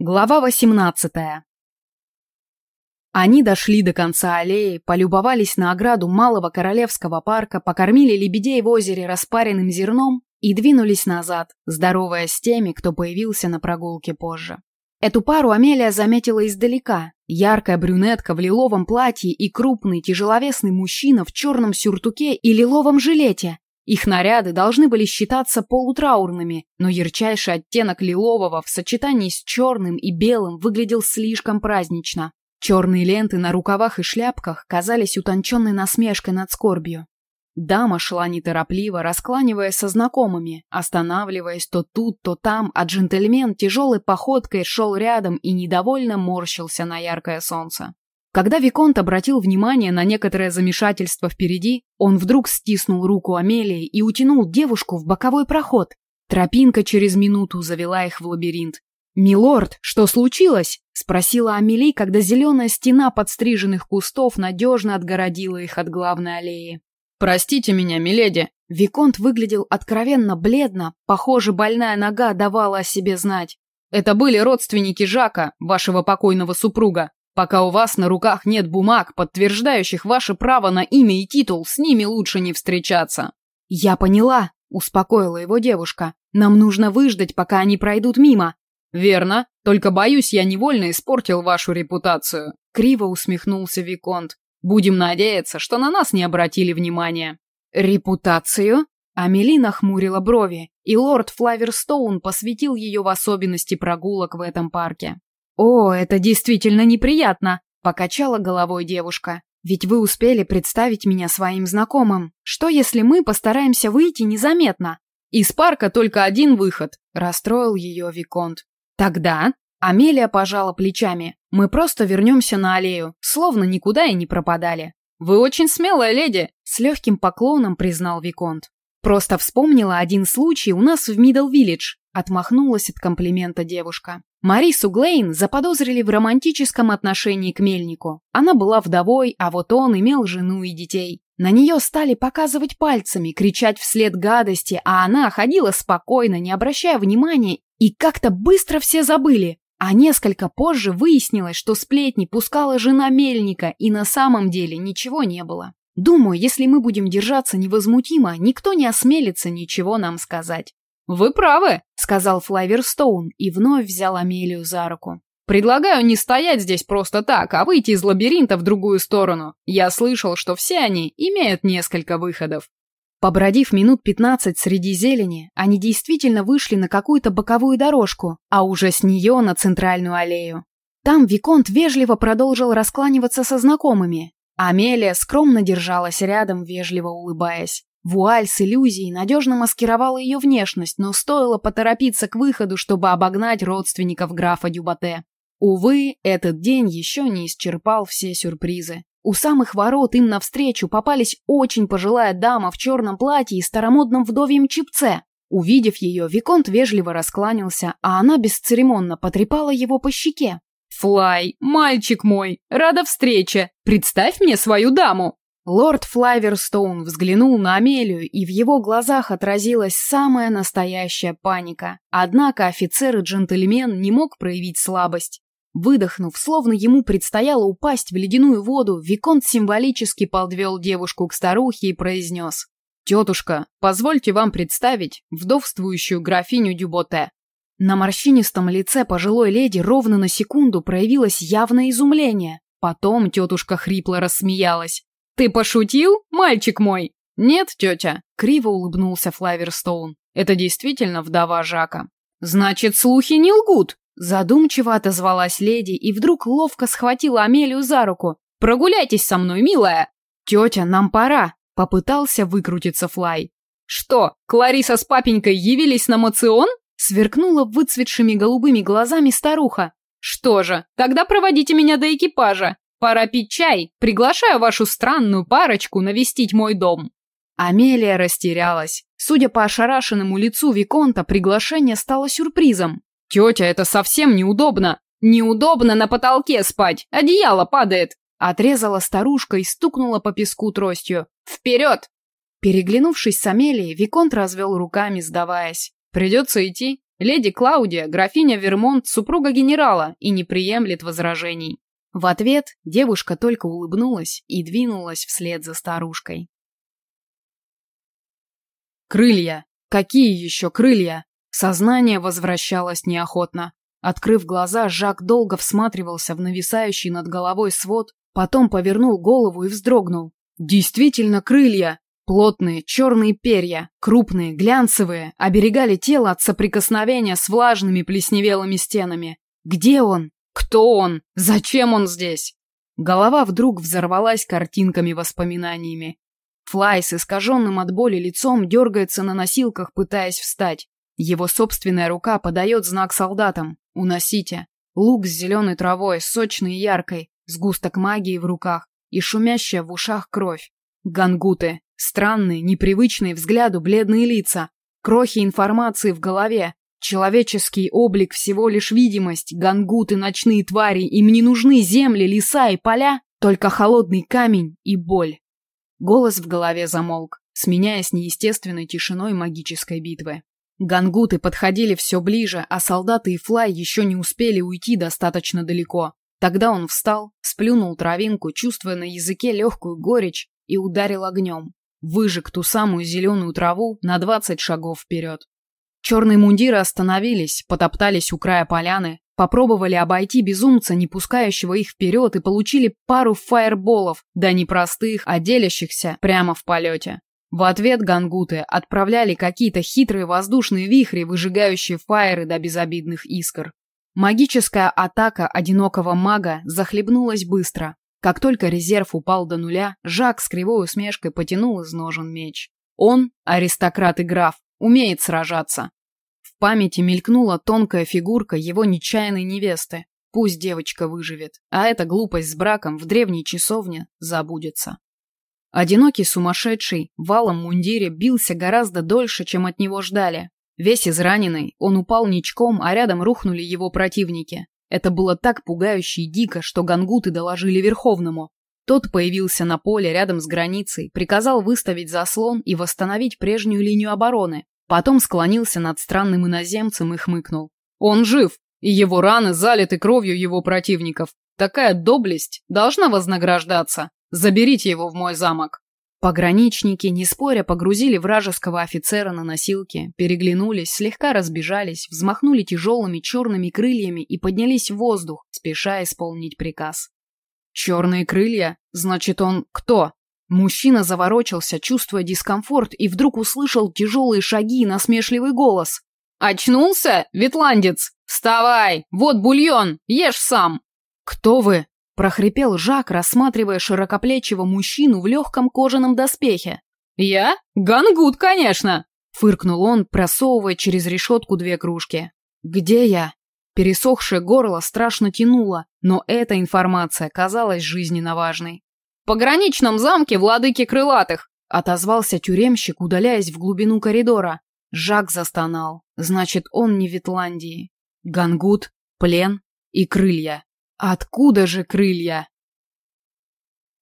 Глава 18 Они дошли до конца аллеи, полюбовались на ограду малого королевского парка, покормили лебедей в озере распаренным зерном и двинулись назад, здороваясь с теми, кто появился на прогулке позже. Эту пару Амелия заметила издалека. Яркая брюнетка в лиловом платье и крупный тяжеловесный мужчина в черном сюртуке и лиловом жилете, их наряды должны были считаться полутраурными, но ярчайший оттенок лилового в сочетании с черным и белым выглядел слишком празднично. Черные ленты на рукавах и шляпках казались утонченной насмешкой над скорбью. Дама шла неторопливо, раскланиваясь со знакомыми, останавливаясь то тут, то там, а джентльмен тяжелой походкой шел рядом и недовольно морщился на яркое солнце. Когда Виконт обратил внимание на некоторое замешательство впереди, он вдруг стиснул руку Амелии и утянул девушку в боковой проход. Тропинка через минуту завела их в лабиринт. «Милорд, что случилось?» — спросила Амели, когда зеленая стена подстриженных кустов надежно отгородила их от главной аллеи. «Простите меня, миледи!» Виконт выглядел откровенно бледно, похоже, больная нога давала о себе знать. «Это были родственники Жака, вашего покойного супруга. Пока у вас на руках нет бумаг, подтверждающих ваше право на имя и титул, с ними лучше не встречаться. Я поняла, успокоила его девушка. Нам нужно выждать, пока они пройдут мимо. Верно, только боюсь, я невольно испортил вашу репутацию. Криво усмехнулся виконт. Будем надеяться, что на нас не обратили внимания. Репутацию? Амели нахмурила брови, и лорд Флаверстоун посвятил ее в особенности прогулок в этом парке. «О, это действительно неприятно», — покачала головой девушка. «Ведь вы успели представить меня своим знакомым. Что, если мы постараемся выйти незаметно?» «Из парка только один выход», — расстроил ее Виконт. «Тогда...» Амелия пожала плечами. «Мы просто вернемся на аллею, словно никуда и не пропадали». «Вы очень смелая леди», — с легким поклоном признал Виконт. «Просто вспомнила один случай у нас в Мидл-Виллидж», — отмахнулась от комплимента девушка. Марису Глейн заподозрили в романтическом отношении к Мельнику. Она была вдовой, а вот он имел жену и детей. На нее стали показывать пальцами, кричать вслед гадости, а она ходила спокойно, не обращая внимания, и как-то быстро все забыли. А несколько позже выяснилось, что сплетни пускала жена Мельника, и на самом деле ничего не было. Думаю, если мы будем держаться невозмутимо, никто не осмелится ничего нам сказать. «Вы правы», — сказал Флайверстоун и вновь взял Амелию за руку. «Предлагаю не стоять здесь просто так, а выйти из лабиринта в другую сторону. Я слышал, что все они имеют несколько выходов». Побродив минут пятнадцать среди зелени, они действительно вышли на какую-то боковую дорожку, а уже с нее на центральную аллею. Там Виконт вежливо продолжил раскланиваться со знакомыми. Амелия скромно держалась рядом, вежливо улыбаясь. Вуаль с иллюзией надежно маскировала ее внешность, но стоило поторопиться к выходу, чтобы обогнать родственников графа Дюбате. Увы, этот день еще не исчерпал все сюрпризы. У самых ворот им навстречу попались очень пожилая дама в черном платье и старомодном вдовьем чипце. Увидев ее, Виконт вежливо раскланялся, а она бесцеремонно потрепала его по щеке. «Флай, мальчик мой, рада встрече! Представь мне свою даму!» Лорд Флайверстоун взглянул на Амелию, и в его глазах отразилась самая настоящая паника. Однако офицер и джентльмен не мог проявить слабость. Выдохнув, словно ему предстояло упасть в ледяную воду, Виконт символически подвел девушку к старухе и произнес. «Тетушка, позвольте вам представить вдовствующую графиню Дюботе». На морщинистом лице пожилой леди ровно на секунду проявилось явное изумление. Потом тетушка хрипло рассмеялась. «Ты пошутил, мальчик мой?» «Нет, тетя», — криво улыбнулся Флаверстоун. «Это действительно вдова Жака». «Значит, слухи не лгут», — задумчиво отозвалась леди и вдруг ловко схватила Амелию за руку. «Прогуляйтесь со мной, милая!» «Тетя, нам пора!» — попытался выкрутиться Флай. «Что, Клариса с папенькой явились на мацион?» — сверкнула выцветшими голубыми глазами старуха. «Что же, тогда проводите меня до экипажа. Пора пить чай. Приглашаю вашу странную парочку навестить мой дом. Амелия растерялась. Судя по ошарашенному лицу Виконта, приглашение стало сюрпризом. «Тетя, это совсем неудобно. Неудобно на потолке спать. Одеяло падает». Отрезала старушка и стукнула по песку тростью. «Вперед!» Переглянувшись с Амелией, Виконт развел руками, сдаваясь. «Придется идти. Леди Клаудия, графиня Вермонт, супруга генерала и не приемлет возражений. В ответ девушка только улыбнулась и двинулась вслед за старушкой. Крылья. Какие еще крылья? Сознание возвращалось неохотно. Открыв глаза, Жак долго всматривался в нависающий над головой свод, потом повернул голову и вздрогнул. Действительно крылья! Плотные черные перья, крупные, глянцевые, оберегали тело от соприкосновения с влажными плесневелыми стенами. Где он? Кто он? Зачем он здесь? Голова вдруг взорвалась картинками-воспоминаниями. Флай с искаженным от боли лицом дергается на носилках, пытаясь встать. Его собственная рука подает знак солдатам. «Уносите». Лук с зеленой травой, сочной и яркой, сгусток магии в руках и шумящая в ушах кровь. Гангуты. Странные, непривычные взгляду бледные лица. Крохи информации в голове. Человеческий облик всего лишь видимость. Гангуты, ночные твари. Им не нужны земли, леса и поля. Только холодный камень и боль. Голос в голове замолк, сменяясь неестественной тишиной магической битвы. Гангуты подходили все ближе, а солдаты и Флай еще не успели уйти достаточно далеко. Тогда он встал, сплюнул травинку, чувствуя на языке легкую горечь, и ударил огнем. Выжег ту самую зеленую траву на двадцать шагов вперед. Черные мундиры остановились, потоптались у края поляны, попробовали обойти безумца, не пускающего их вперед, и получили пару фаерболов, да не простых, а делящихся прямо в полете. В ответ гангуты отправляли какие-то хитрые воздушные вихри, выжигающие фаеры до безобидных искр. Магическая атака одинокого мага захлебнулась быстро. Как только резерв упал до нуля, Жак с кривой усмешкой потянул из ножен меч. Он, аристократ и граф, умеет сражаться. В памяти мелькнула тонкая фигурка его нечаянной невесты. Пусть девочка выживет, а эта глупость с браком в древней часовне забудется. Одинокий сумасшедший в валом мундире бился гораздо дольше, чем от него ждали. Весь израненный, он упал ничком, а рядом рухнули его противники. Это было так пугающе и дико, что гангуты доложили Верховному. Тот появился на поле рядом с границей, приказал выставить заслон и восстановить прежнюю линию обороны. Потом склонился над странным иноземцем и хмыкнул. «Он жив, и его раны залиты кровью его противников. Такая доблесть должна вознаграждаться. Заберите его в мой замок». Пограничники, не споря, погрузили вражеского офицера на носилки, переглянулись, слегка разбежались, взмахнули тяжелыми черными крыльями и поднялись в воздух, спеша исполнить приказ. «Черные крылья? Значит, он кто?» Мужчина заворочился, чувствуя дискомфорт, и вдруг услышал тяжелые шаги и насмешливый голос. «Очнулся, ветландец? Вставай! Вот бульон! Ешь сам!» «Кто вы?» Прохрипел Жак, рассматривая широкоплечего мужчину в легком кожаном доспехе. «Я? Гангут, конечно!» фыркнул он, просовывая через решетку две кружки. «Где я?» Пересохшее горло страшно тянуло, но эта информация казалась жизненно важной. «В пограничном замке владыки крылатых!» отозвался тюремщик, удаляясь в глубину коридора. Жак застонал. Значит, он не в Ветландии. Гангут, плен и крылья. Откуда же крылья?